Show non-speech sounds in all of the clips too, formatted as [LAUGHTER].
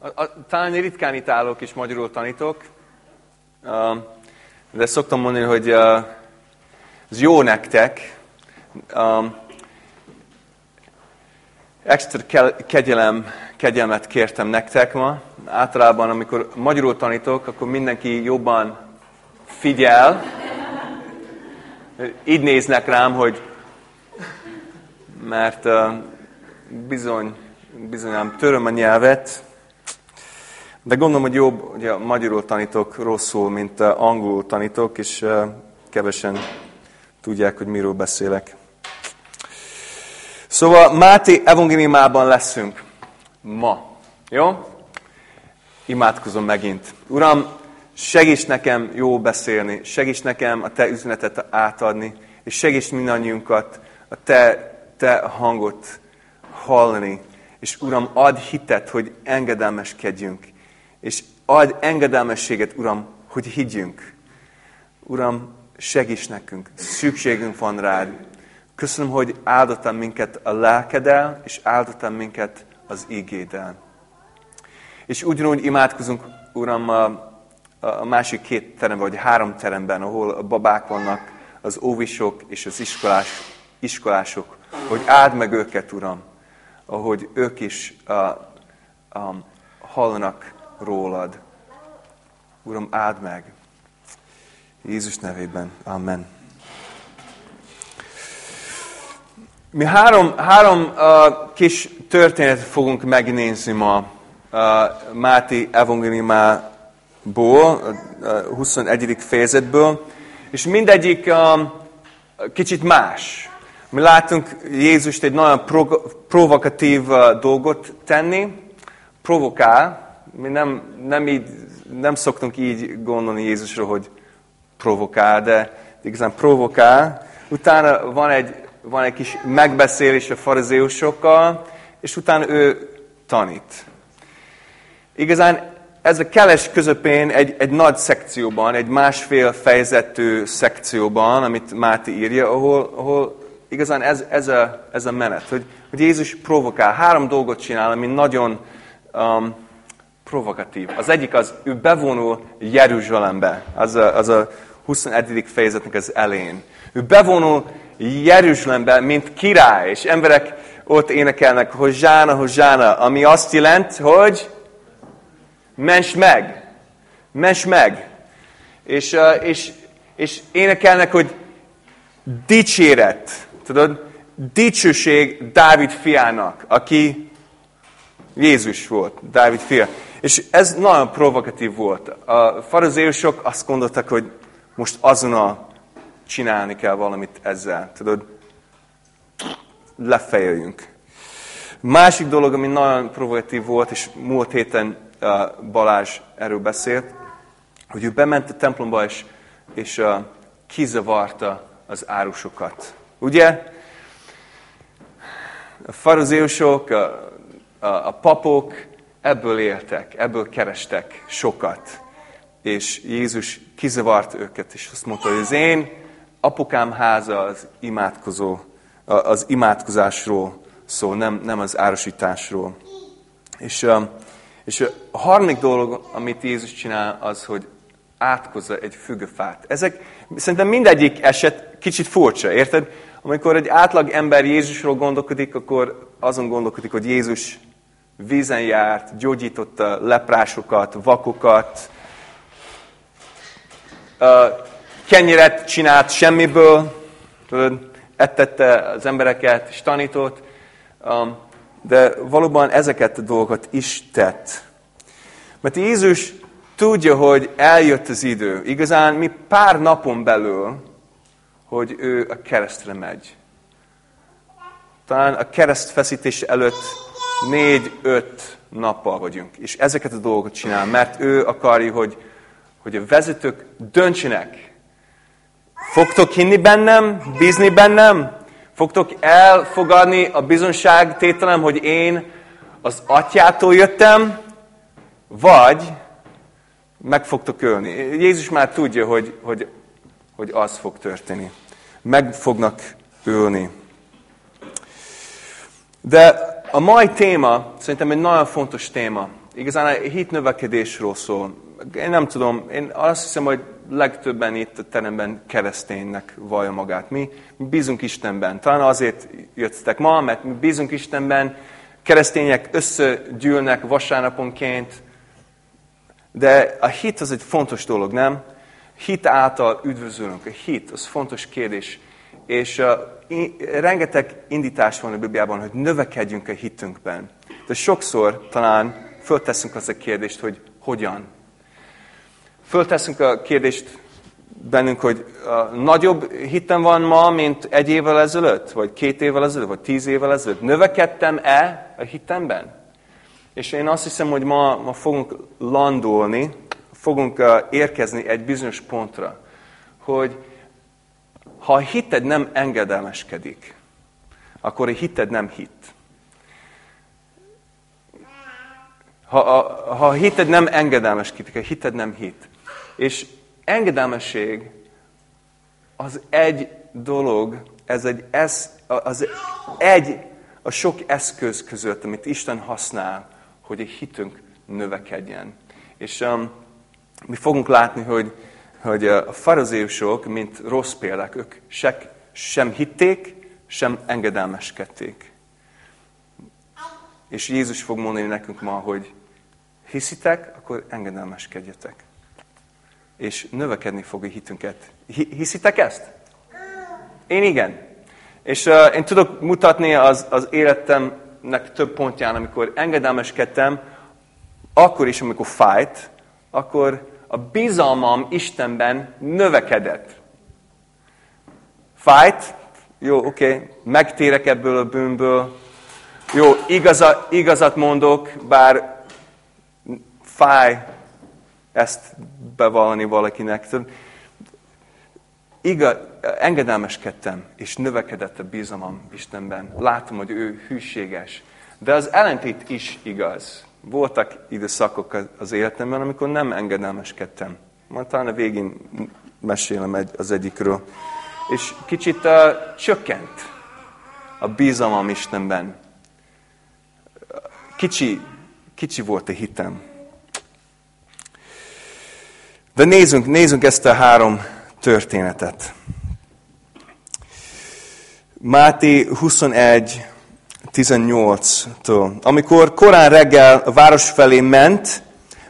a, a, talán ritkán itt állok és magyarul tanítok, de szoktam mondani, hogy ez jó nektek. Extra kegyelem, kegyelmet kértem nektek ma. Általában, amikor magyarul tanítok, akkor mindenki jobban figyel. Így néznek rám, hogy mert bizony, bizonyám töröm a nyelvet, de gondolom, hogy jobb, hogy a magyarul tanítok rosszul, mint angolul tanítok, és uh, kevesen tudják, hogy miről beszélek. Szóval Máté evangéliumában leszünk ma. Jó? Imádkozom megint. Uram, segíts nekem jó beszélni, segíts nekem a Te üzenetet átadni, és segíts mindannyiunkat a Te, te hangot hallani. És Uram, add hitet, hogy engedelmeskedjünk. És add engedelmességet, Uram, hogy higgyünk. Uram, segíts nekünk, szükségünk van rád. Köszönöm, hogy áldottam minket a lelkedel, és áldottam minket az ígéddel. És ugyanúgy imádkozunk, Uram, a, a másik két teremben, vagy három teremben, ahol a babák vannak, az óvisok és az iskolás, iskolások, hogy áld meg őket, Uram, ahogy ők is a, a, hallanak rólad. Uram, áld meg! Jézus nevében. Amen. Mi három, három uh, kis történetet fogunk megnézni ma uh, Máté evangéliumából, uh, 21. fejezetből, és mindegyik uh, kicsit más. Mi látunk Jézust egy nagyon provokatív uh, dolgot tenni, provokál. Mi nem, nem, így, nem szoktunk így gondolni Jézusról, hogy provokál, de igazán provokál. Utána van egy, van egy kis megbeszélés a farizeusokkal, és utána ő tanít. Igazán ez a keles közepén egy, egy nagy szekcióban, egy másfél fejezetű szekcióban, amit Máti írja, ahol, ahol igazán ez, ez, a, ez a menet, hogy, hogy Jézus provokál. Három dolgot csinál, ami nagyon um, provokatív. Az egyik az, ő bevonul Jeruzsálembe. Az a, az a 21. fejezetnek az elén. Ő bevonul Jeruzsálembe, mint király, és emberek ott énekelnek, Hozsána, Hozsána, ami azt jelent, hogy ments meg, ments meg. És, és, és énekelnek, hogy dicséret, tudod, dicsőség Dávid fiának, aki Jézus volt, Dávid fia. És ez nagyon provokatív volt. A farizeusok azt gondoltak, hogy most azonnal csinálni kell valamit ezzel. Tudod, lefejeljünk. Másik dolog, ami nagyon provokatív volt, és múlt héten Balázs erről beszélt, hogy ő bement a templomba, és, és kizavarta az árusokat. Ugye? A farizéusok, a, a, a papok ebből éltek, ebből kerestek sokat és Jézus kizavart őket, és azt mondta, hogy az én apukám háza az imádkozó, az imádkozásról szól, nem, nem az árosításról. És, és a harmadik dolog, amit Jézus csinál, az, hogy átkozza egy fügefát. Ezek szerintem mindegyik eset kicsit furcsa, érted? Amikor egy átlag ember Jézusról gondolkodik, akkor azon gondolkodik, hogy Jézus vízen járt, gyógyította leprásokat, vakokat, kenyeret csinált semmiből, tudod, ettette az embereket, és tanított, de valóban ezeket a dolgokat is tett. Mert Jézus tudja, hogy eljött az idő. Igazán mi pár napon belül, hogy ő a keresztre megy. Talán a kereszt feszítés előtt négy-öt nappal vagyunk. És ezeket a dolgokat csinál, mert ő akarja, hogy hogy a vezetők döntsenek. Fogtok hinni bennem, bízni bennem? Fogtok elfogadni a bizonságtételem, hogy én az atyától jöttem, vagy meg fogtok ölni. Jézus már tudja, hogy, hogy, hogy az fog történni. Meg fognak ölni. De a mai téma szerintem egy nagyon fontos téma. igazán a hit növekedésről szól. Én nem tudom, én azt hiszem, hogy legtöbben itt a teremben kereszténynek vallja magát. Mi bízunk Istenben. Talán azért jöttetek ma, mert mi bízunk Istenben, keresztények összegyűlnek vasárnaponként, de a hit az egy fontos dolog, nem? Hit által üdvözülünk. A hit, az fontos kérdés. És rengeteg indítás van a Bibliában, hogy növekedjünk a hitünkben. De sokszor talán fölteszünk az a kérdést, hogy hogyan. Fölteszünk a kérdést bennünk, hogy nagyobb hitem van ma, mint egy évvel ezelőtt, vagy két évvel ezelőtt, vagy tíz évvel ezelőtt. Növekedtem-e a hitemben? És én azt hiszem, hogy ma, ma fogunk landolni, fogunk érkezni egy bizonyos pontra, hogy ha a hited nem engedelmeskedik, akkor a hited nem hit. Ha a, ha a hited nem engedelmeskedik, a hited nem hit. És engedelmesség az egy dolog, ez egy, ez, az egy a sok eszköz között, amit Isten használ, hogy a hitünk növekedjen. És um, mi fogunk látni, hogy, hogy a farizéusok, mint rossz példák, ők se, sem hitték, sem engedelmeskedték. És Jézus fog mondani nekünk ma, hogy hiszitek, akkor engedelmeskedjetek. És növekedni fog a hitünket. Hiszitek ezt? Én igen. És uh, én tudok mutatni az, az életemnek több pontján, amikor engedelmeskedtem, akkor is, amikor fájt, akkor a bizalmam Istenben növekedett. Fájt, jó, oké, okay, megtérek ebből a bűnből, jó, igaza, igazat mondok, bár fáj ezt bevallani valakinek. Igaz, engedelmeskedtem, és növekedett a bizalmam Istenben. Látom, hogy ő hűséges. De az ellentét is igaz. Voltak időszakok az életemben, amikor nem engedelmeskedtem. Majd talán a végén mesélem az egyikről. És kicsit uh, csökkent a bizalmam Istenben. Kicsi, kicsi volt a hitem. De nézzünk, nézzünk ezt a három történetet. Máté 21, 18-tól. Amikor korán reggel a város felé ment,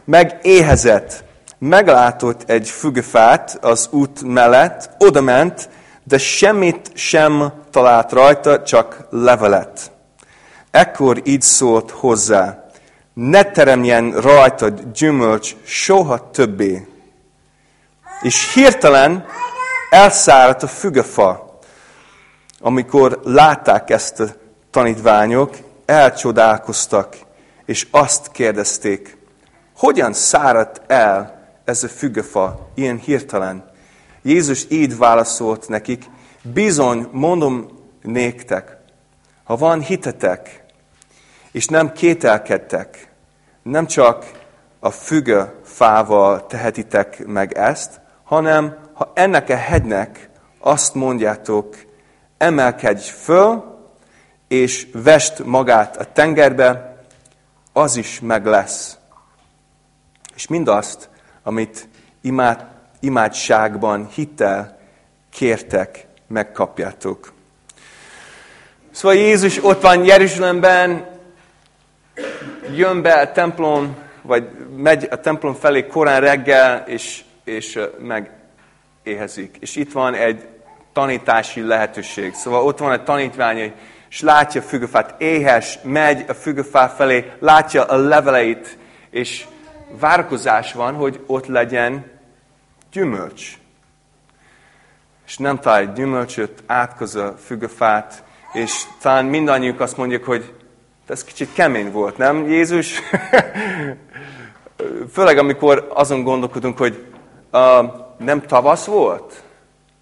megéhezett, meglátott egy fügefát az út mellett, oda ment, de semmit sem talált rajta, csak levelet. Ekkor így szólt hozzá, ne teremjen rajtad gyümölcs soha többé, és hirtelen elszáradt a fügefa. Amikor látták ezt a tanítványok, elcsodálkoztak, és azt kérdezték, hogyan száradt el ez a fügefa ilyen hirtelen? Jézus így válaszolt nekik, bizony mondom néktek, ha van hitetek, és nem kételkedtek, nem csak a füge fával tehetitek meg ezt, hanem ha ennek a hegynek azt mondjátok, emelkedj föl, és vest magát a tengerbe, az is meg lesz. És mindazt, amit imád, imádságban, hittel kértek, megkapjátok. Szóval Jézus ott van Jeruzsálemben, jön be a templom, vagy megy a templom felé korán reggel, és és megéhezik. És itt van egy tanítási lehetőség. Szóval ott van egy tanítvány, és látja a fügefát, éhes, megy a fügefá felé, látja a leveleit, és várkozás van, hogy ott legyen gyümölcs. És nem talál gyümölcsöt, átkoz a fügefát, és talán mindannyiuk azt mondjuk, hogy ez kicsit kemény volt, nem Jézus? [LAUGHS] Főleg amikor azon gondolkodunk, hogy uh, nem tavasz volt?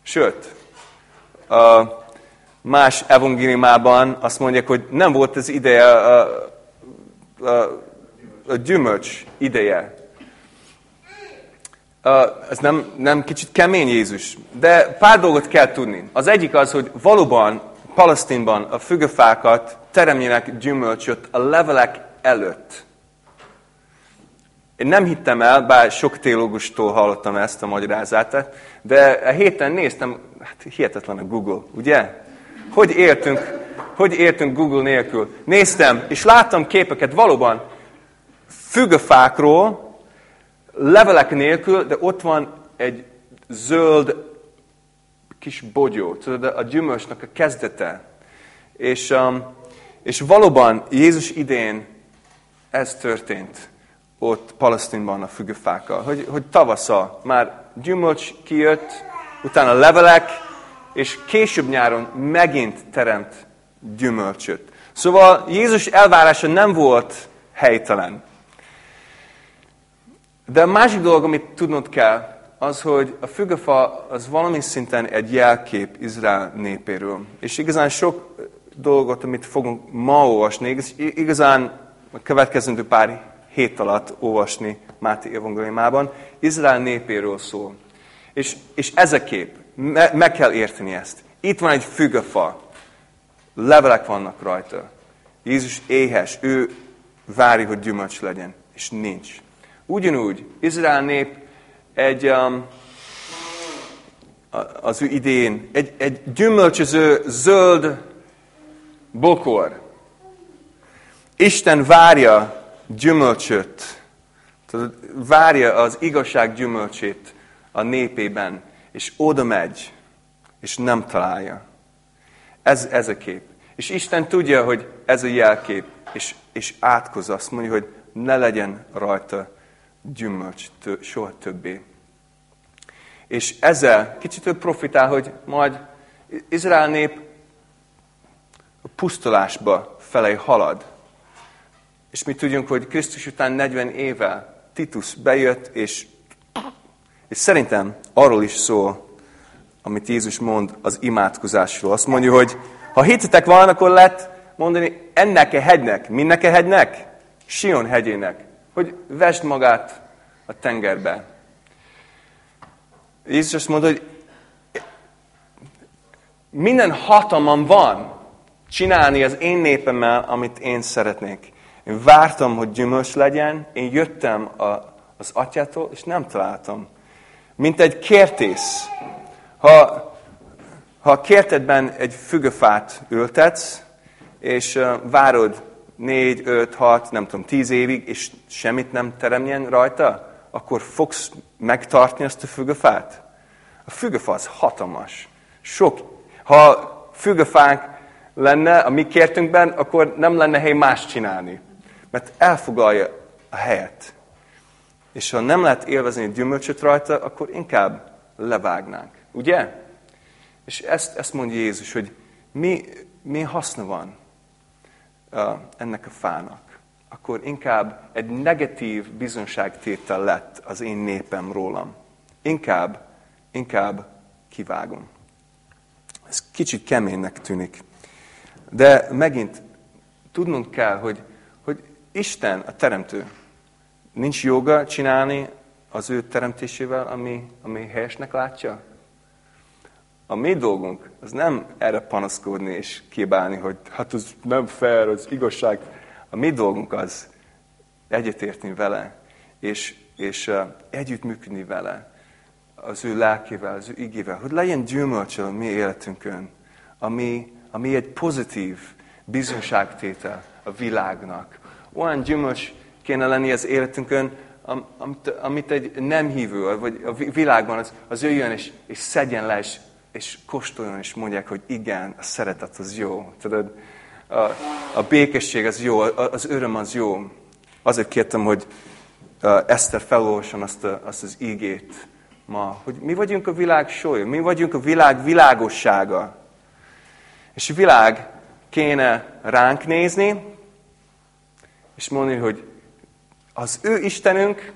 Sőt, uh, más evangéliumában azt mondják, hogy nem volt az ideje, a, a, a gyümölcs ideje. Ez nem, nem kicsit kemény Jézus. De pár dolgot kell tudni. Az egyik az, hogy valóban Palesztinban a fügefákat teremjenek gyümölcsöt a levelek előtt. Én nem hittem el, bár sok teológustól hallottam ezt a magyarázatát, de a héten néztem, hát hihetetlen a Google, ugye? Hogy értünk, hogy értünk Google nélkül? Néztem, és láttam képeket valóban fügefákról, levelek nélkül, de ott van egy zöld kis bogyó, tudod, a gyümölcsnek a kezdete. És, um, és valóban Jézus idén ez történt ott Palasztinban a fügefákkal, hogy, hogy tavaszal már gyümölcs kijött, utána levelek, és később nyáron megint teremt gyümölcsöt. Szóval Jézus elvárása nem volt helytelen. De a másik dolog, amit tudnod kell, az, hogy a fügefa az valami szinten egy jelkép Izrael népéről. És igazán sok dolgot, amit fogunk ma olvasni, igazán a következő pár hét alatt olvasni Máté evangéliumában, Izrael népéről szól. És, és ez a kép, me, meg kell érteni ezt. Itt van egy fügefa, levelek vannak rajta. Jézus éhes, ő várja, hogy gyümölcs legyen, és nincs. Ugyanúgy, Izrael nép egy, um, az ő idén, egy, egy gyümölcsöző zöld bokor. Isten várja gyümölcsöt, várja az igazság gyümölcsét a népében, és oda megy, és nem találja. Ez, ez a kép. És Isten tudja, hogy ez a jelkép, és, és átkoz azt mondja, hogy ne legyen rajta gyümölcs tő, soha többé. És ezzel kicsit ő profitál, hogy majd Izrael nép a pusztulásba felé halad. És mi tudjunk, hogy Krisztus után 40 éve Titus bejött, és, és szerintem arról is szól, amit Jézus mond az imádkozásról. Azt mondja, hogy ha hittetek van, akkor lehet mondani ennek a hegynek, mindnek a hegynek? Sion hegyének hogy vesd magát a tengerbe. Jézus azt mondta, hogy minden hatalmam van csinálni az én népemmel, amit én szeretnék. Én vártam, hogy gyümölcs legyen, én jöttem a, az atyától, és nem találtam. Mint egy kértész. Ha, ha a kértedben egy fügefát ültetsz, és várod négy, öt, hat, nem tudom, tíz évig, és semmit nem teremjen rajta, akkor fogsz megtartni azt a fügefát? A fügefa az hatalmas. Sok. Ha fügefánk lenne a mi kértünkben, akkor nem lenne hely más csinálni. Mert elfogalja a helyet. És ha nem lehet élvezni a gyümölcsöt rajta, akkor inkább levágnánk. Ugye? És ezt, ezt mondja Jézus, hogy mi, mi haszna van ennek a fának, akkor inkább egy negatív bizonságtétel lett az én népem rólam. Inkább, inkább kivágom. Ez kicsit keménynek tűnik. De megint tudnunk kell, hogy, hogy Isten, a teremtő, nincs joga csinálni az ő teremtésével, ami, ami helyesnek látja? A mi dolgunk az nem erre panaszkodni és kibálni, hogy hát az nem fair, az igazság. A mi dolgunk az egyetérteni vele, és, és uh, együttműködni vele, az ő lelkével, az ő igével, hogy legyen gyümölcs a mi életünkön, ami, ami egy pozitív bizonságtétel a világnak. Olyan gyümölcs kéne lenni az életünkön, amit, amit egy nem hívő, vagy a világban az, az jöjjön és, és szedjen le, és és kóstoljon, és mondják, hogy igen, a szeretet az jó. Tudod, a, a békesség az jó, az öröm az jó. Azért kértem, hogy Eszter felolvasson azt, azt az ígét ma, hogy mi vagyunk a világ sója, mi vagyunk a világ világossága. És világ kéne ránk nézni, és mondani, hogy az ő Istenünk,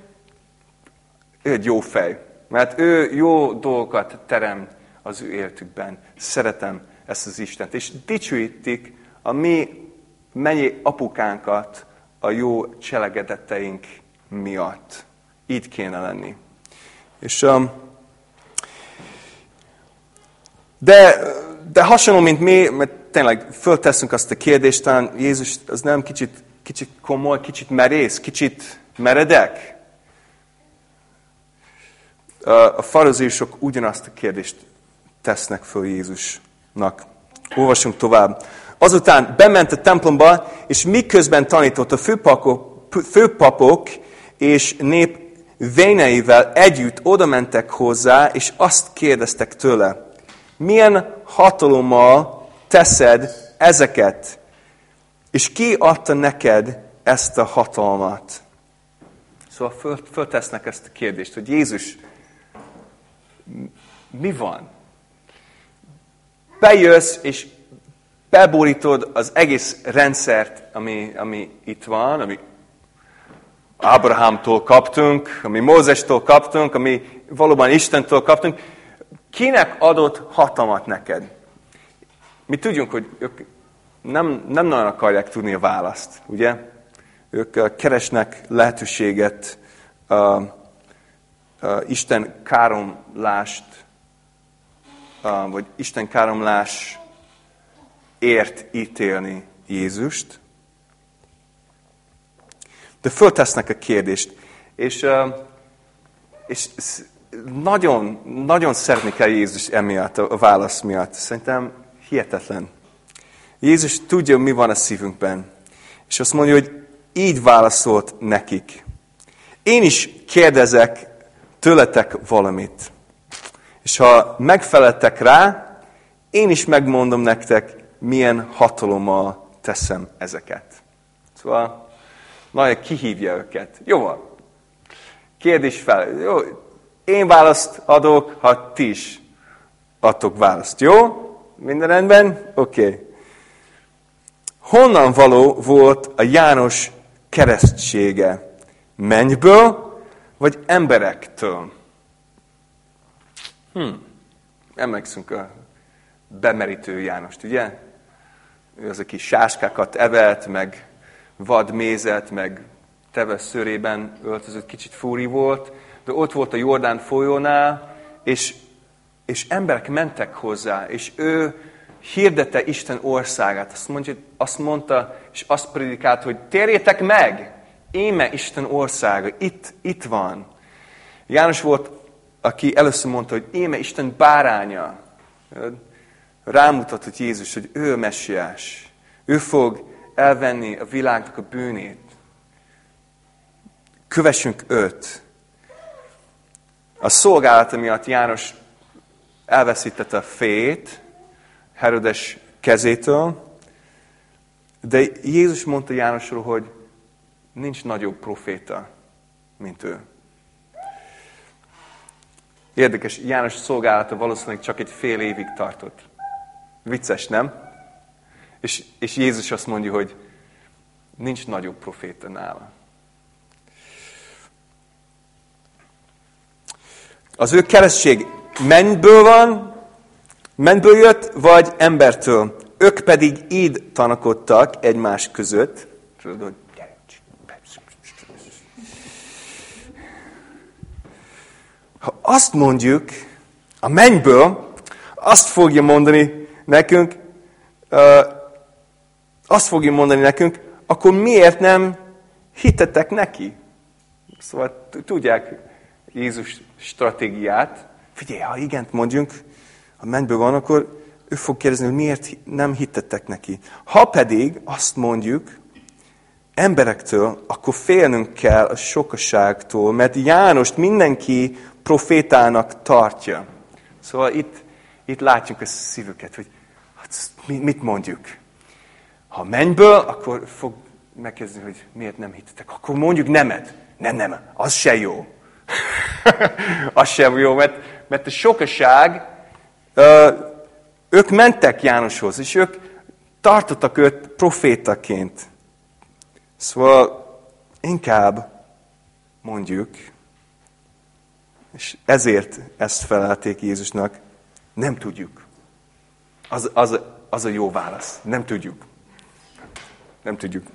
ő egy jó fej. Mert ő jó dolgokat teremt az ő életükben. Szeretem ezt az Istent. És dicsőítik a mi mennyi apukánkat a jó cselegedeteink miatt. Így kéne lenni. És, um, de, de hasonló, mint mi, mert tényleg fölteszünk azt a kérdést, talán Jézus az nem kicsit, kicsit komoly, kicsit merész, kicsit meredek. a farizéusok ugyanazt a kérdést tesznek föl Jézusnak. Olvasunk tovább. Azután bement a templomba, és miközben tanított a főpapok, és nép véneivel együtt oda mentek hozzá, és azt kérdeztek tőle, milyen hatalommal teszed ezeket, és ki adta neked ezt a hatalmat? Szóval föl, föltesznek ezt a kérdést, hogy Jézus, mi van? Bejössz, és beborítod az egész rendszert, ami, ami itt van, ami Ábrahámtól kaptunk, ami Mózestól kaptunk, ami valóban Istentől kaptunk. Kinek adott hatalmat neked? Mi tudjunk, hogy nem, nem nagyon akarják tudni a választ, ugye? Ők keresnek lehetőséget uh, uh, Isten káromlást, uh, vagy Isten káromlás ért ítélni Jézust. De föltesznek a kérdést, és, és nagyon, nagyon szeretni kell Jézus emiatt, a válasz miatt. Szerintem hihetetlen. Jézus tudja, mi van a szívünkben. És azt mondja, hogy így válaszolt nekik. Én is kérdezek tőletek valamit. És ha megfeleltek rá, én is megmondom nektek, milyen hatalommal teszem ezeket. Szóval nagyon kihívja őket. Jó van. Kérdés fel. Jó, én választ adok, ha ti is adtok választ. Jó? Minden rendben? Oké. Okay. Honnan való volt a János keresztsége? Mennyből, vagy emberektől? Hm. Emlékszünk a bemerítő Jánost, ugye? Ő az, aki sáskákat evelt, meg vad mézet, meg teves szörében öltözött, kicsit fúri volt, de ott volt a Jordán folyónál, és, és emberek mentek hozzá, és ő hirdette Isten országát. Azt, mondja, azt mondta, és azt predikált, hogy térjetek meg! Éme Isten országa, itt, itt van. János volt, aki először mondta, hogy éme Isten báránya. Rámutatott Jézus, hogy ő a messiás. Ő fog elvenni a világnak a bűnét. Kövessünk őt. A szolgálata miatt János elveszítette a fét Herodes kezétől, de Jézus mondta Jánosról, hogy nincs nagyobb proféta, mint ő. Érdekes, János szolgálata valószínűleg csak egy fél évig tartott. Vicces, nem? És, és Jézus azt mondja, hogy nincs nagyobb proféta nála. Az ő keresztség mennyből van, mennyből jött, vagy embertől. Ők pedig így tanakodtak egymás között. Ha azt mondjuk, a mennyből, azt fogja mondani nekünk, azt fogja mondani nekünk, akkor miért nem hitetek neki? Szóval tudják Jézus stratégiát. Figyelj, ha igent mondjunk, a mennyből van, akkor ő fog kérdezni, hogy miért nem hittetek neki. Ha pedig azt mondjuk emberektől, akkor félnünk kell a sokaságtól, mert Jánost mindenki profétának tartja. Szóval itt, itt látjuk a szívüket, hogy hát, mit mondjuk. Ha mennyből, akkor fog megkezdeni, hogy miért nem hittetek. Akkor mondjuk nemet. Nem, nem, az se jó. [LAUGHS] az sem jó, mert, mert a sokaság, ők mentek Jánoshoz, és ők tartottak őt profétaként. Szóval inkább mondjuk, és ezért ezt felelték Jézusnak, nem tudjuk. Az, az, az a jó válasz. Nem tudjuk. Nem tudjuk.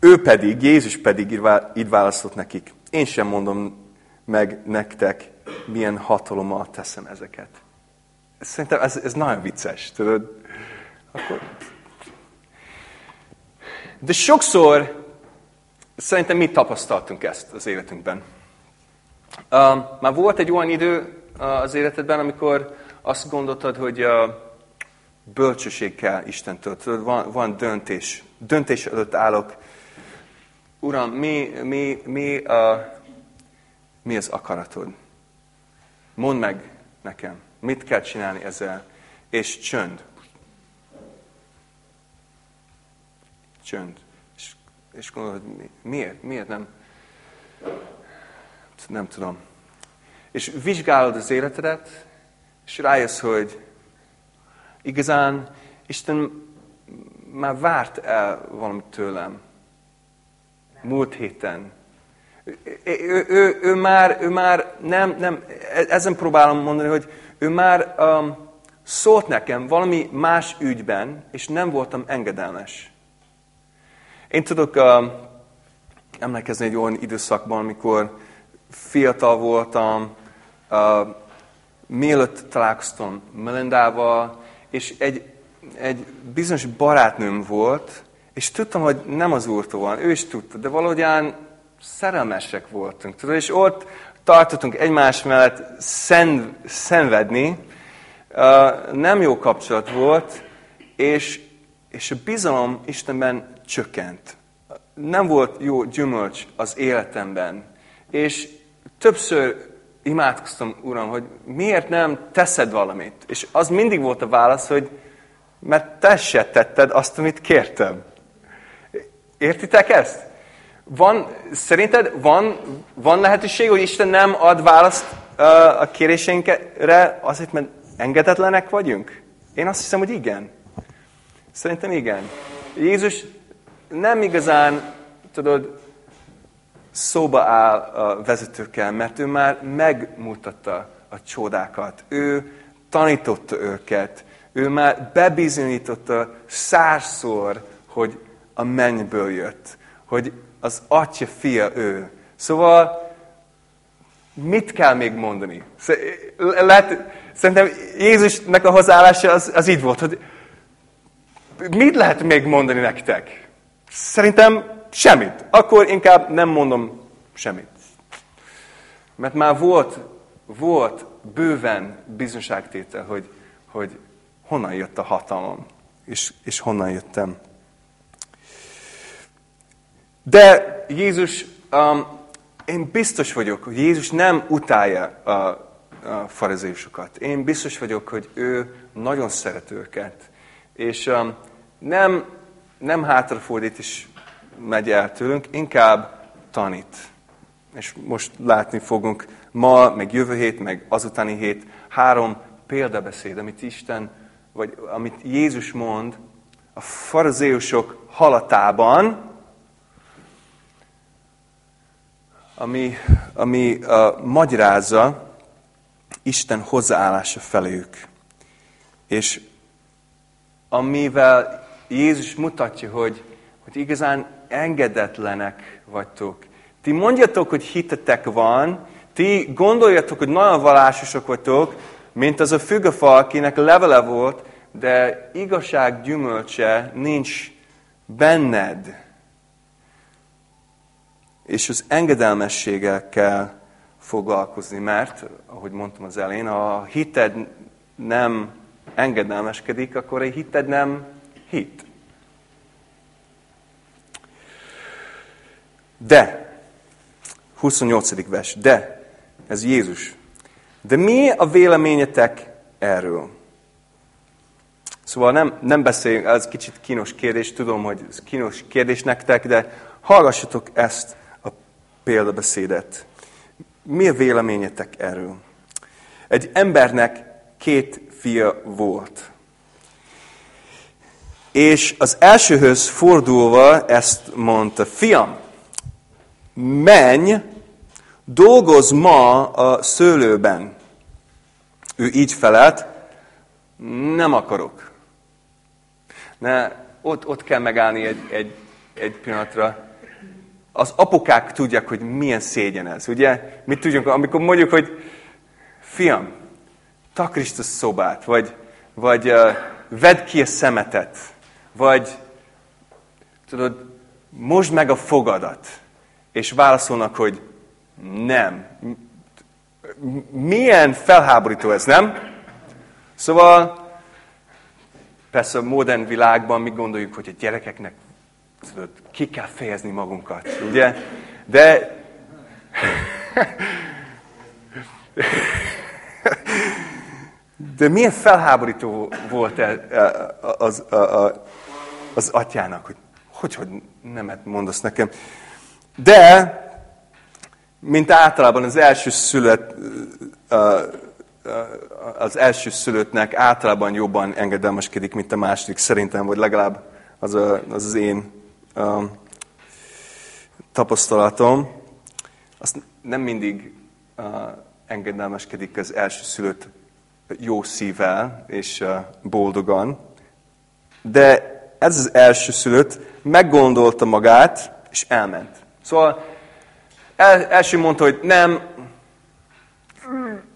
Ő pedig, Jézus pedig így válaszolt nekik. Én sem mondom meg nektek, milyen hatalommal teszem ezeket. Szerintem ez, ez nagyon vicces, tudod? Akkor... De sokszor szerintem mi tapasztaltunk ezt az életünkben. Uh, már volt egy olyan idő uh, az életedben, amikor azt gondoltad, hogy uh, bölcsesség kell Istentől. Tudod, van, van döntés. Döntés előtt állok. Uram, mi, mi, mi, uh, mi az akaratod? Mondd meg nekem, mit kell csinálni ezzel. És csönd. Csönd. És, és gondolod, miért? Miért nem? Nem tudom. És vizsgálod az életedet, és rájössz, hogy igazán Isten már várt el valamit tőlem. Múlt héten. Ő, ő, ő, már, ő már nem, nem, ezen próbálom mondani, hogy ő már um, szólt nekem valami más ügyben, és nem voltam engedelmes. Én tudok um, emlékezni egy olyan időszakban, amikor fiatal voltam, uh, mielőtt találkoztam Melindával, és egy, egy bizonyos barátnőm volt, és tudtam, hogy nem az úrtól van, ő is tudta, de valahogyan szerelmesek voltunk. Tudod, és ott tartottunk egymás mellett szen, szenvedni, nem jó kapcsolat volt, és, és a bizalom Istenben csökkent. Nem volt jó gyümölcs az életemben. És többször imádkoztam, Uram, hogy miért nem teszed valamit. És az mindig volt a válasz, hogy mert te se tetted azt, amit kértem. Értitek ezt? Van, szerinted van, van lehetőség, hogy Isten nem ad választ uh, a kéréseinkre azért, mert engedetlenek vagyunk? Én azt hiszem, hogy igen. Szerintem igen. Jézus nem igazán, tudod, szóba áll a vezetőkkel, mert ő már megmutatta a csodákat. Ő tanította őket. Ő már bebizonyította százszor, hogy a mennyből jött. Hogy az atya fia ő. Szóval mit kell még mondani? Lehet, szerintem Jézusnak a hozzáállása az, az így volt, hogy mit lehet még mondani nektek? Szerintem Semmit. Akkor inkább nem mondom semmit. Mert már volt, volt bőven bizonságtétel, hogy, hogy honnan jött a hatalom, és, és honnan jöttem. De Jézus, um, én biztos vagyok, hogy Jézus nem utálja a, a farizeusokat. Én biztos vagyok, hogy ő nagyon szeret őket. És um, nem, nem hátrafordít, és megy el tőlünk, inkább tanít. És most látni fogunk ma, meg jövő hét, meg azutáni hét három példabeszéd, amit Isten, vagy amit Jézus mond a farizéusok halatában, ami, ami a magyarázza Isten hozzáállása feléjük. És amivel Jézus mutatja, hogy, hogy igazán engedetlenek vagytok. Ti mondjatok, hogy hitetek van, ti gondoljatok, hogy nagyon valásosok vagytok, mint az a fügefa, akinek levele volt, de igazság gyümölcse nincs benned. És az engedelmességgel kell foglalkozni, mert, ahogy mondtam az elén, ha a hited nem engedelmeskedik, akkor a hited nem hit. De, 28. vers, de, ez Jézus. De mi a véleményetek erről? Szóval nem, nem beszéljünk, ez kicsit kínos kérdés, tudom, hogy ez kínos kérdés nektek, de hallgassatok ezt példabeszédet. Mi a véleményetek erről? Egy embernek két fia volt. És az elsőhöz fordulva ezt mondta, fiam, menj, dolgozz ma a szőlőben. Ő így felelt, nem akarok. Ne, ott, ott kell megállni egy, egy, egy pillanatra. Az apukák tudják, hogy milyen szégyen ez, ugye? Mit tudjunk, amikor mondjuk, hogy fiam, takrist a szobát, vagy, vagy uh, vedd ki a szemetet, vagy tudod, mosd meg a fogadat és válaszolnak, hogy nem, milyen felháborító ez, nem? Szóval, persze a modern világban mi gondoljuk, hogy a gyerekeknek ki kell fejezni magunkat, ugye? De [LAUGHS] de milyen felháborító volt az, az, az, atyának, hogy hogy, hogy nemet mondasz nekem. De, mint általában az első szület, az első szülöttnek általában jobban engedelmeskedik, mint a második, szerintem, vagy legalább az a, az, az én tapasztalatom. Azt nem mindig engedelmeskedik az első szülött jó szívvel és boldogan, de ez az első szülött meggondolta magát, és elment. Szóval el, első mondta, hogy nem,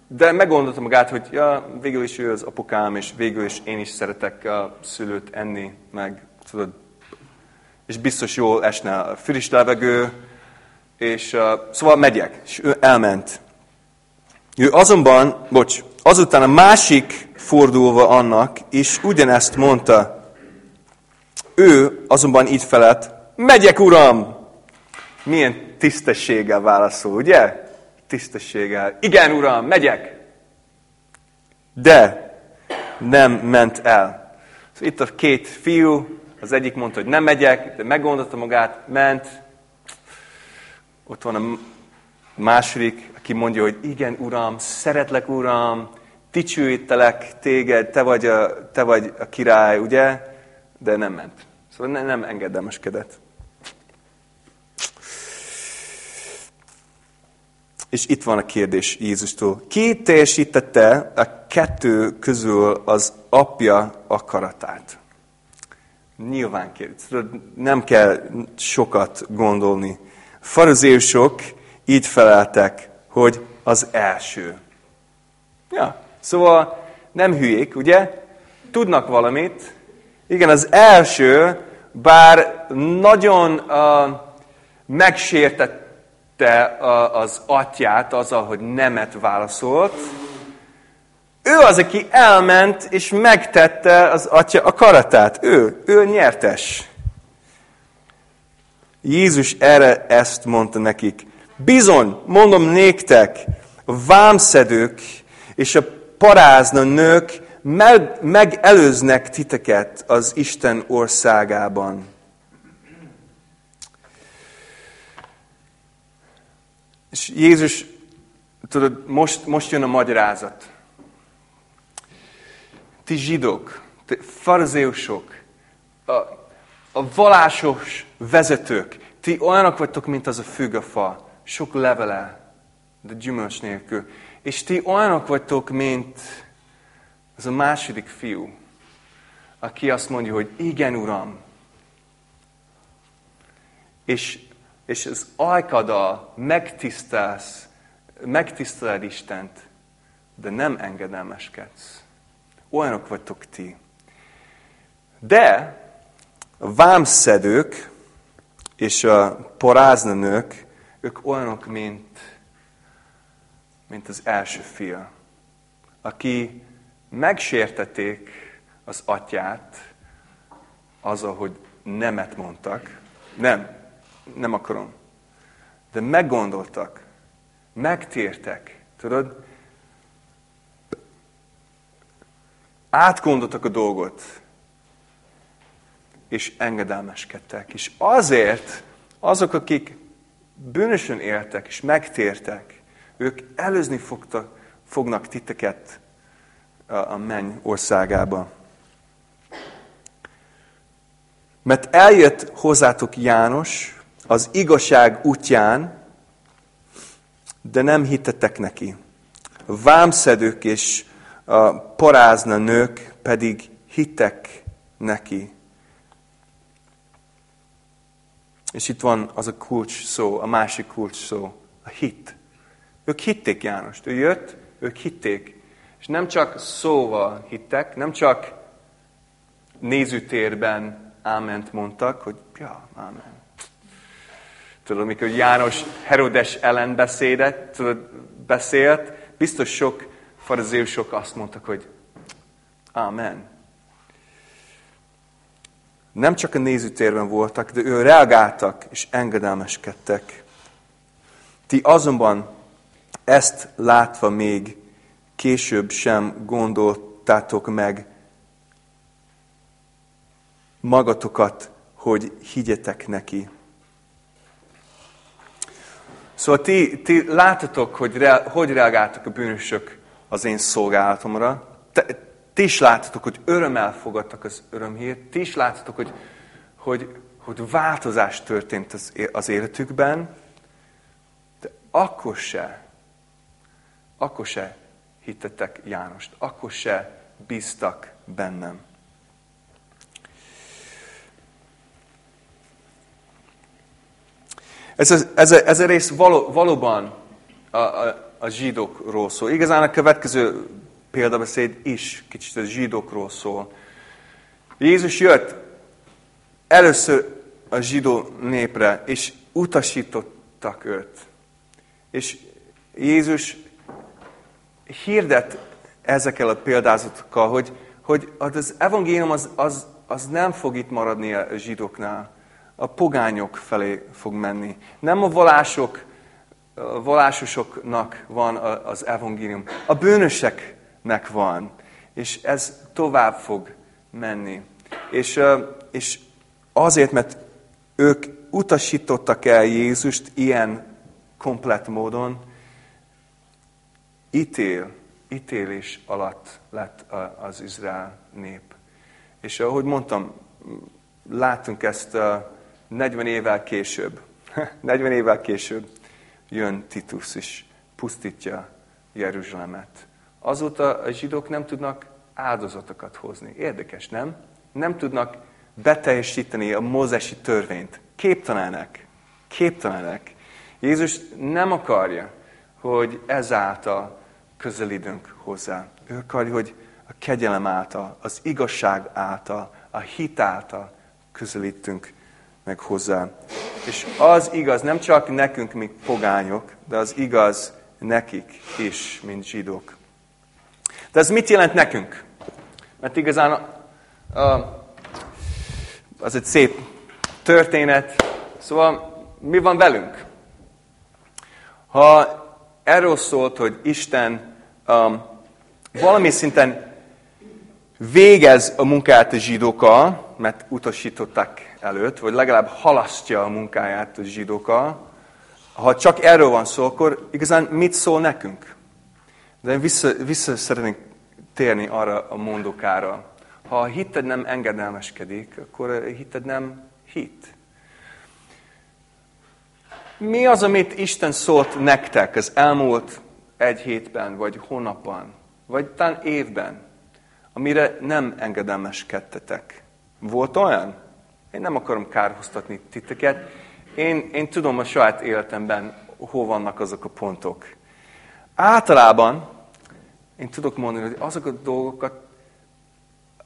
de meggondolta magát, hogy ja, végül is ő az apukám, és végül is én is szeretek a szülőt enni, meg tudod, és biztos jól esne a friss levegő, és uh, szóval megyek, és ő elment. Ő azonban, bocs, azután a másik fordulva annak is ugyanezt mondta, ő azonban így felett, megyek, uram! Milyen tisztességgel válaszol, ugye? Tisztességgel. Igen, uram, megyek! De nem ment el. Szóval itt a két fiú, az egyik mondta, hogy nem megyek, de meggondolta magát, ment. Ott van a második, aki mondja, hogy igen, uram, szeretlek, uram, dicsőítelek téged, te vagy a, te vagy a király, ugye? De nem ment. Szóval nem engedelmeskedett. És itt van a kérdés Jézustól. Ki teljesítette a kettő közül az apja akaratát? Nyilván. Nem kell sokat gondolni. Farizéusok így feleltek, hogy az első. Ja, szóval nem hülyék, ugye? Tudnak valamit. Igen, az első bár nagyon uh, megsértette uh, az atyát azzal, hogy nemet válaszolt, ő az, aki elment és megtette az atya akaratát. Ő, ő nyertes. Jézus erre ezt mondta nekik. Bizony, mondom néktek, a vámszedők és a parázna nők meg, megelőznek titeket az Isten országában. És Jézus, tudod, most, most jön a magyarázat. Ti zsidók, ti farizeusok, a, a valásos vezetők, ti olyanok vagytok, mint az a fügafa, sok levele, de gyümölcs nélkül. És ti olyanok vagytok, mint ez a második fiú, aki azt mondja, hogy igen, Uram. És, és az ajkaddal megtisztelsz, megtiszteled Istent, de nem engedelmeskedsz. Olyanok vagytok ti. De a vámszedők és a poráznanők, ők olyanok, mint, mint az első fia, aki megsértették az atyát azzal, hogy nemet mondtak. Nem, nem akarom. De meggondoltak, megtértek, tudod? Átgondoltak a dolgot, és engedelmeskedtek. És azért azok, akik bűnösen éltek, és megtértek, ők előzni fogtak, fognak titeket a menny országába. Mert eljött hozzátok János az igazság útján, de nem hittetek neki. Vámszedők és a parázna nők pedig hittek neki. És itt van az a kulcs szó, a másik kulcs szó, a hit. Ők hitték Jánost. Ő jött, ők hitték. És nem csak szóval hittek, nem csak nézőtérben áment mondtak, hogy ja, ámen. Tudod, amikor János Herodes ellen beszédet, tudod, beszélt, biztos sok farizéusok azt mondtak, hogy Amen. Nem csak a nézőtérben voltak, de ő reagáltak és engedelmeskedtek. Ti azonban ezt látva még később sem gondoltátok meg magatokat, hogy higgyetek neki. Szóval ti, ti látatok, hogy re, hogy reagáltak a bűnösök az én szolgálatomra. Te, ti is látatok, hogy örömmel fogadtak az örömhírt. Ti is látatok, hogy, hogy, hogy változás történt az, az életükben. De akkor se, akkor se hittetek Jánost. Akkor se bíztak bennem. Ez a, ez a, ez a rész való, valóban a, a, a zsidókról szól. Igazán a következő példabeszéd is kicsit a zsidókról szól. Jézus jött először a zsidó népre, és utasítottak őt. És Jézus hirdet ezekkel a példázatokkal, hogy, hogy az evangélium az, az, az nem fog itt maradni a zsidóknál a pogányok felé fog menni. Nem a valások, a valásosoknak van az evangélium, a bűnöseknek van. És ez tovább fog menni. És, és azért, mert ők utasítottak el Jézust ilyen komplet módon, ítél, ítélés alatt lett az Izrael nép. És ahogy mondtam, látunk ezt 40 évvel később, [LAUGHS] 40 évvel később jön Titus és pusztítja Jeruzsálemet. Azóta a zsidók nem tudnak áldozatokat hozni. Érdekes, nem? Nem tudnak beteljesíteni a mózesi törvényt. Képtelenek. Képtelenek. Jézus nem akarja, hogy ezáltal közelítünk hozzá. Ő akarja, hogy a kegyelem által, az igazság által, a hit által közelítünk meg hozzá. És az igaz nem csak nekünk, mi pogányok, de az igaz nekik is, mint zsidók. De ez mit jelent nekünk? Mert igazán az egy szép történet. Szóval mi van velünk? Ha erről szólt, hogy Isten um, valami szinten végez a munkát a zsidókkal, mert utasították előtt, vagy legalább halasztja a munkáját a zsidókkal, ha csak erről van szó, akkor igazán mit szól nekünk? De én vissza, vissza szeretnék térni arra a mondokára. Ha a hited nem engedelmeskedik, akkor a hited nem hit. Mi az, amit Isten szólt nektek az elmúlt egy hétben, vagy hónapban, vagy talán évben, amire nem engedelmeskedtetek? Volt olyan? Én nem akarom kárhoztatni titeket. Én, én tudom a saját életemben, hol vannak azok a pontok. Általában én tudok mondani, hogy azok a dolgokat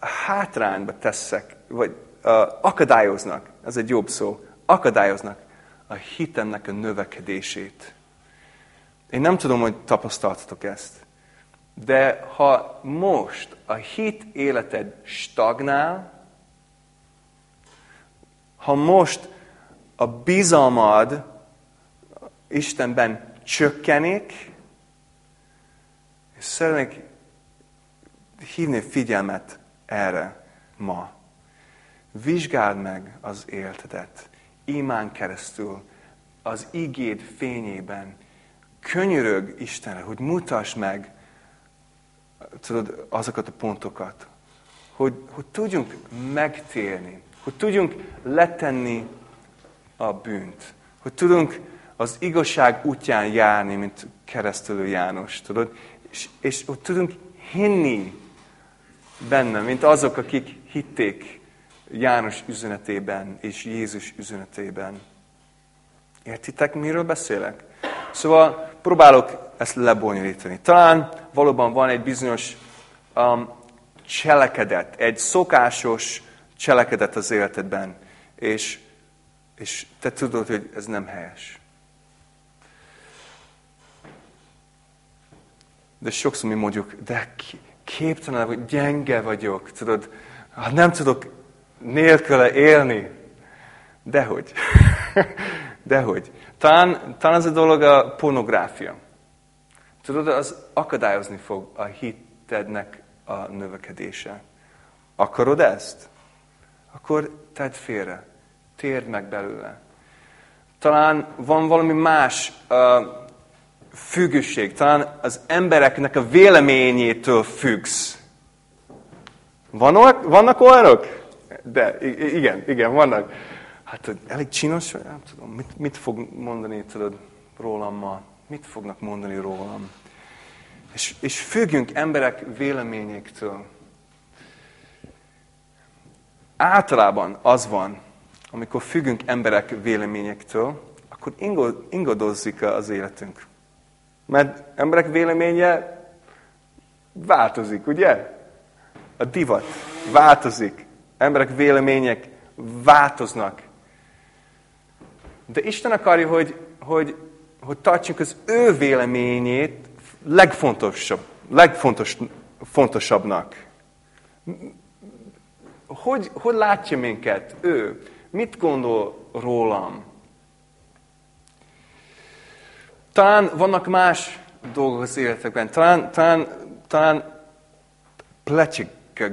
hátrányba teszek, vagy uh, akadályoznak, ez egy jobb szó, akadályoznak a hitemnek a növekedését. Én nem tudom, hogy tapasztaltatok ezt. De ha most a hit életed stagnál, ha most a bizalmad Istenben csökkenik, és szeretnék hívni figyelmet erre ma. Vizsgáld meg az életedet imán keresztül, az igéd fényében. Könyörög Istenre, hogy mutass meg tudod, azokat a pontokat, hogy, hogy tudjunk megtérni, hogy tudjunk letenni a bűnt. Hogy tudunk az igazság útján járni, mint keresztelő János, tudod? És, és hogy tudunk hinni benne, mint azok, akik hitték János üzenetében és Jézus üzenetében. Értitek, miről beszélek? Szóval próbálok ezt lebonyolítani. Talán valóban van egy bizonyos um, cselekedet, egy szokásos cselekedet az életedben, és, és te tudod, hogy ez nem helyes. de sokszor mi mondjuk, de képtelen vagy, gyenge vagyok, tudod, hát nem tudok nélküle élni. Dehogy. [LAUGHS] Dehogy. Talán, talán ez a dolog a pornográfia. Tudod, az akadályozni fog a hitednek a növekedése. Akarod ezt? Akkor tedd félre. Térd meg belőle. Talán van valami más uh, függőség. Talán az embereknek a véleményétől függsz. Vannak, vannak olyanok? De igen, igen, vannak. Hát elég csinos, nem tudom, mit, mit fog mondani tudod, rólam ma? Mit fognak mondani rólam? És, és függünk emberek véleményéktől. Általában az van, amikor függünk emberek véleményektől, akkor ingadozik az életünk. Mert emberek véleménye változik, ugye? A divat változik. Emberek vélemények változnak. De Isten akarja, hogy, hogy, hogy tartsuk az ő véleményét legfontosabb, legfontosabbnak. Hogy, hogy látja minket ő? Mit gondol rólam? Talán vannak más dolgok az életekben. Talán, talán, talán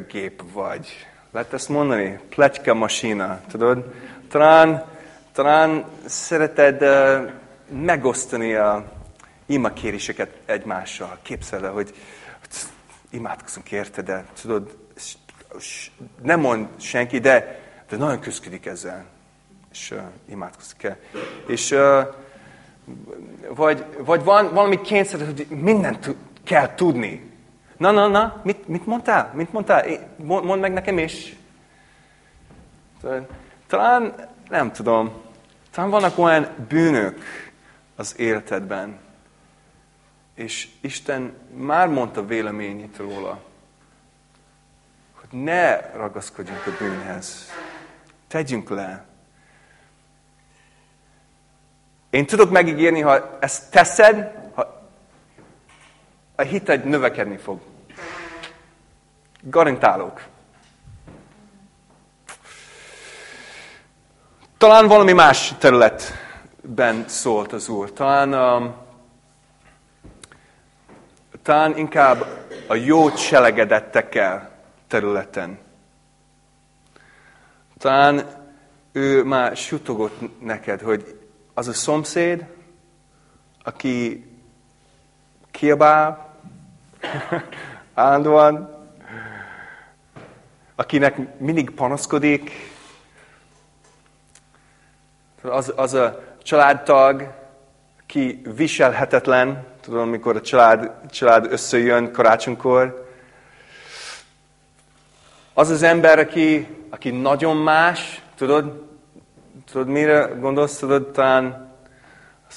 gép vagy. Lehet ezt mondani? Pletyka masina, tudod? Talán, talán szereted uh, megosztani a imakéréseket egymással. Képzeld el, hogy imádkozunk érte, de tudod, nem mond senki, de, de nagyon küzdik ezzel. És uh, imádkozik el. És uh, vagy, vagy van valami kényszer, hogy mindent kell tudni. Na, na, na, mit, mit mondtál? Mit mondtál? Mondd meg nekem is. Talán, nem tudom, talán vannak olyan bűnök az életedben, és Isten már mondta véleményét róla, ne ragaszkodjunk a bűnhez. Tegyünk le. Én tudok megígérni, ha ezt teszed, ha a hited növekedni fog. Garantálok. Talán valami más területben szólt az Úr. Talán, um, talán inkább a jó cselekedettekkel területen. Talán ő már sutogott neked, hogy az a szomszéd, aki kiabál, [LAUGHS] állandóan, akinek mindig panaszkodik, az, az a családtag, ki viselhetetlen, tudom, amikor a család, család összejön karácsonykor. Az az ember, aki, aki nagyon más, tudod, Tudod, mire gondolsz? Tudod, talán a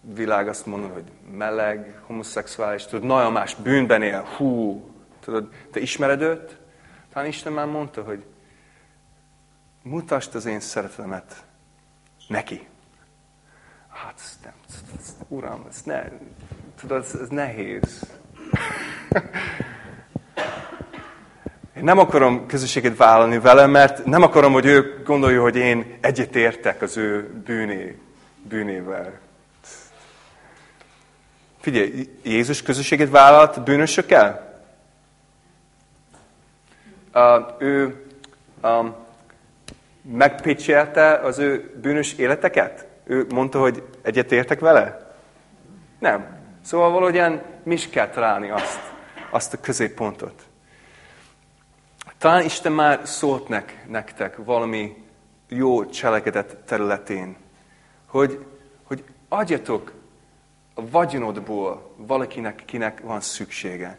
világ azt mondja, hogy meleg, homoszexuális, tudod, nagyon más bűnben él, hú, tudod, te ismered őt? Talán Isten már mondta, hogy mutasd az én szeretemet neki. Hát, ez nem, ez, uram, ez, ne, tudod, ez, ez nehéz. [LAUGHS] Én nem akarom közösséget vállalni vele, mert nem akarom, hogy ő gondolja, hogy én egyetértek az ő bűné, bűnével. Figyelj, Jézus közösséget vállalt bűnösökkel? Uh, ő um, megpicselte az ő bűnös életeket? Ő mondta, hogy egyetértek vele? Nem. Szóval valahogyan mi is kell találni azt, azt a középpontot. Talán Isten már szólt nek, nektek valami jó cselekedet területén, hogy, hogy adjatok a vagyonodból valakinek, kinek van szüksége.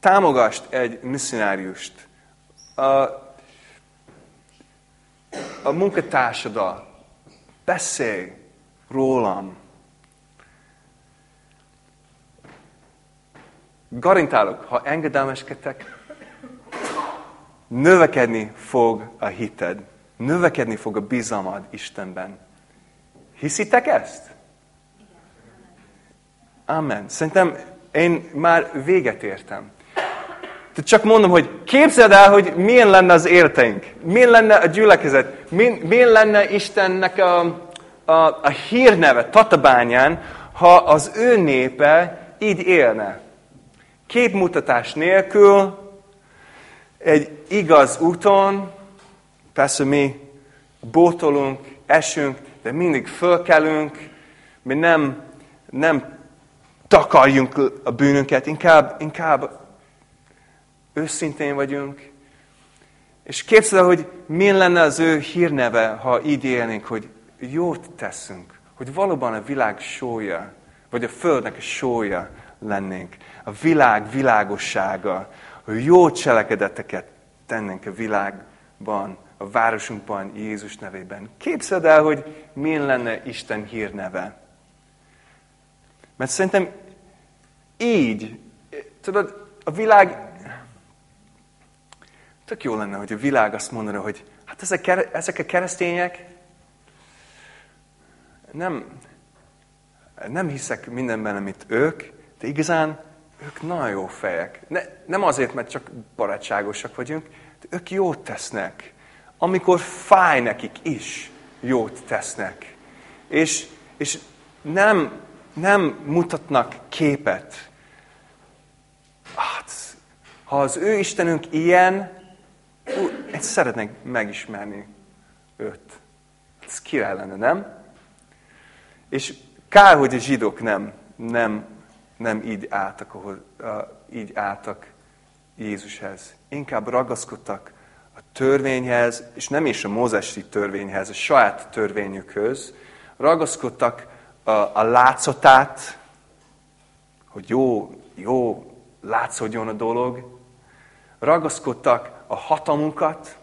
Támogast egy misszionáriust, a, a munkatársaddal, beszélj rólam. Garantálok, ha engedelmeskedtek, növekedni fog a hited. Növekedni fog a bizalmad Istenben. Hiszitek ezt? Amen. Szerintem én már véget értem. Csak mondom, hogy képzeld el, hogy milyen lenne az életeink, milyen lenne a gyülekezet, milyen, milyen lenne Istennek a, a, a hírneve Tatabányán, ha az ő népe így élne. Képmutatás nélkül, egy igaz úton, persze mi bótolunk, esünk, de mindig fölkelünk, mi nem, nem takarjunk a bűnünket, inkább, inkább őszintén vagyunk. És képzeld el, hogy milyen lenne az ő hírneve, ha így élnénk, hogy jót teszünk, hogy valóban a világ sója, vagy a földnek a sója lennénk, a világ világossága, hogy jó cselekedeteket tennénk a világban, a városunkban, Jézus nevében. Képzeld el, hogy milyen lenne Isten hírneve. Mert szerintem így, tudod, a világ, tök jó lenne, hogy a világ azt mondaná, hogy hát ezek, a keresztények nem, nem hiszek mindenben, amit ők, de igazán ők nagyon jó fejek. Ne, nem azért, mert csak barátságosak vagyunk, de ők jót tesznek. Amikor fáj nekik is, jót tesznek. És, és nem, nem mutatnak képet. Hát, ha az ő Istenünk ilyen, ú, én szeretnék megismerni őt. Ez király lenne, nem? És kár, hogy a zsidók nem, nem nem így álltak, ahol, uh, így álltak Jézushez. Inkább ragaszkodtak a törvényhez, és nem is a mózesi törvényhez, a saját törvényükhöz. Ragaszkodtak a, a látszatát, hogy jó, jó látszódjon a dolog. Ragaszkodtak a hatalmunkat.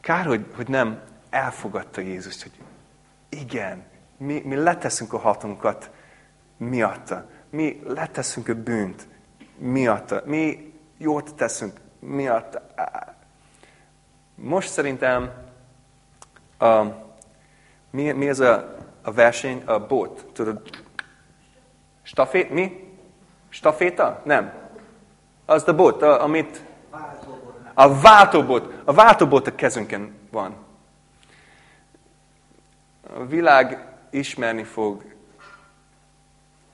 Kár, hogy, hogy nem elfogadta Jézust, hogy igen, mi, mi leteszünk a hatalmunkat miatta. Mi leteszünk a bűnt miatta. Mi jót teszünk miatta. Most szerintem a, mi, mi ez a, a verseny? A bot. Tudod? Stafét? Mi? Staféta? Nem. Az a bot, a, amit... A váltóbot. A váltóbot a kezünkön van. A világ ismerni fog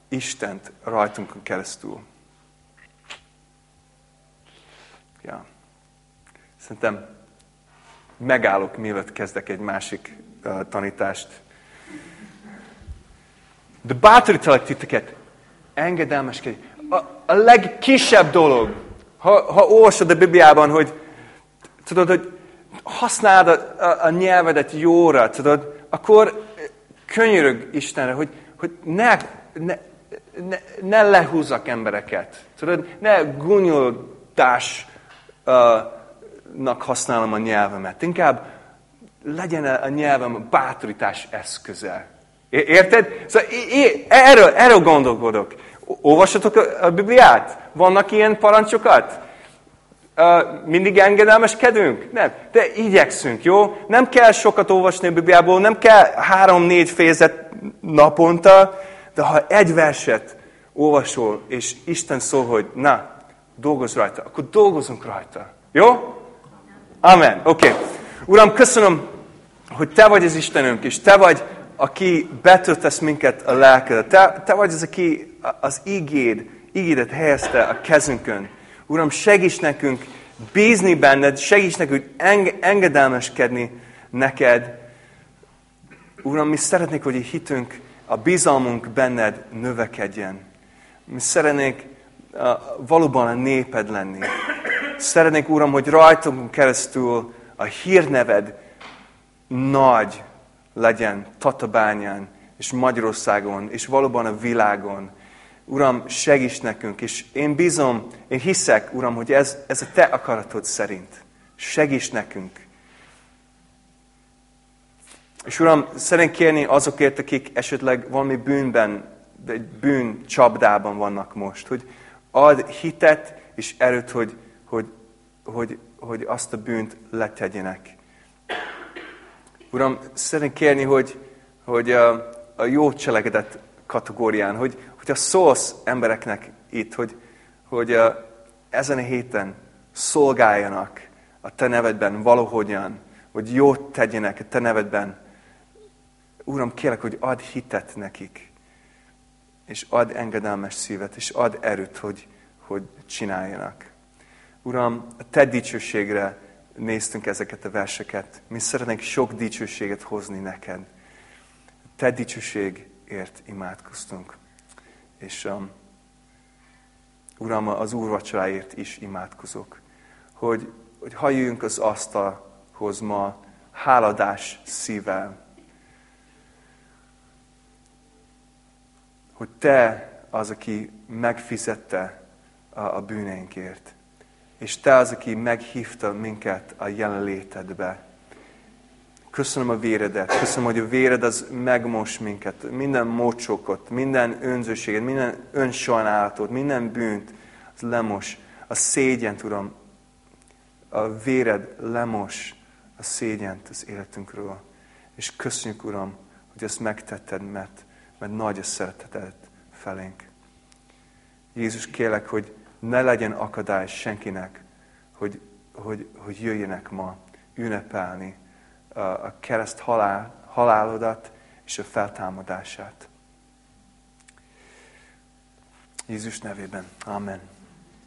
Istent rajtunk keresztül. Ja. Szerintem megállok, mielőtt kezdek egy másik uh, tanítást. De bátorítalak titeket, engedelmeskedj. A, a legkisebb dolog, ha, ha olvasod a Bibliában, hogy tudod, hogy használd a, a, a nyelvedet jóra, tudod, akkor könyörög Istenre, hogy, hogy ne, ne, ne, ne lehúzzak embereket. Tudod, ne gúnyoltásnak használom a nyelvemet. Inkább legyen a nyelvem a bátorítás eszköze. Érted? Szóval erről, erről gondolkodok. Olvassatok a Bibliát? Vannak ilyen parancsokat? Mindig engedelmeskedünk? Nem. De igyekszünk, jó? Nem kell sokat olvasni a Bibliából, nem kell három-négy fejezet naponta, de ha egy verset olvasol, és Isten szól, hogy na, dolgozz rajta, akkor dolgozunk rajta. Jó? Amen. Oké. Okay. Uram, köszönöm, hogy Te vagy az Istenünk, és Te vagy, aki betöltesz minket a lelkedet. Te, te vagy az, aki az ígéd, ígédet helyezte a kezünkön. Uram, segíts nekünk bízni benned, segíts nekünk enge engedelmeskedni neked. Uram, mi szeretnék, hogy a hitünk, a bizalmunk benned növekedjen. Mi szeretnék uh, valóban a néped lenni. Szeretnék, Uram, hogy rajtunk keresztül a hírneved nagy legyen Tatabányán, és Magyarországon, és valóban a világon. Uram, segíts nekünk, és én bízom, én hiszek, Uram, hogy ez, ez a Te akaratod szerint. Segíts nekünk. És Uram, szeretnék kérni azokért, akik esetleg valami bűnben, egy bűn csapdában vannak most, hogy ad hitet és erőt, hogy, hogy, hogy, hogy azt a bűnt letegyenek. Uram, szeretnék kérni, hogy, hogy a, a jó cselekedet kategórián, hogy, hogyha szólsz embereknek itt, hogy, hogy ezen a héten szolgáljanak a te nevedben valahogyan, hogy jót tegyenek a te nevedben, Uram, kérlek, hogy ad hitet nekik, és ad engedelmes szívet, és ad erőt, hogy, hogy csináljanak. Uram, a Te dicsőségre néztünk ezeket a verseket. Mi szeretnénk sok dicsőséget hozni neked. Te dicsőségért imádkoztunk. És um, Uram, az úrvacsoráért is imádkozok. Hogy, hogy halljunk az asztalhoz ma háladás szívvel. Hogy Te az, aki megfizette a, a bűneinkért. És Te az, aki meghívta minket a jelenlétedbe. Köszönöm a véredet. Köszönöm, hogy a véred az megmos minket. Minden mocsokot, minden önzőséget, minden önsajnálatot, minden bűnt, az lemos. A szégyent, Uram, a véred lemos a szégyent az életünkről. És köszönjük, Uram, hogy ezt megtetted, mert, mert nagy a szereteted felénk. Jézus, kérlek, hogy ne legyen akadály senkinek, hogy, hogy, hogy jöjjenek ma ünnepelni a kereszt halál, halálodat és a feltámadását. Jézus nevében. Amen.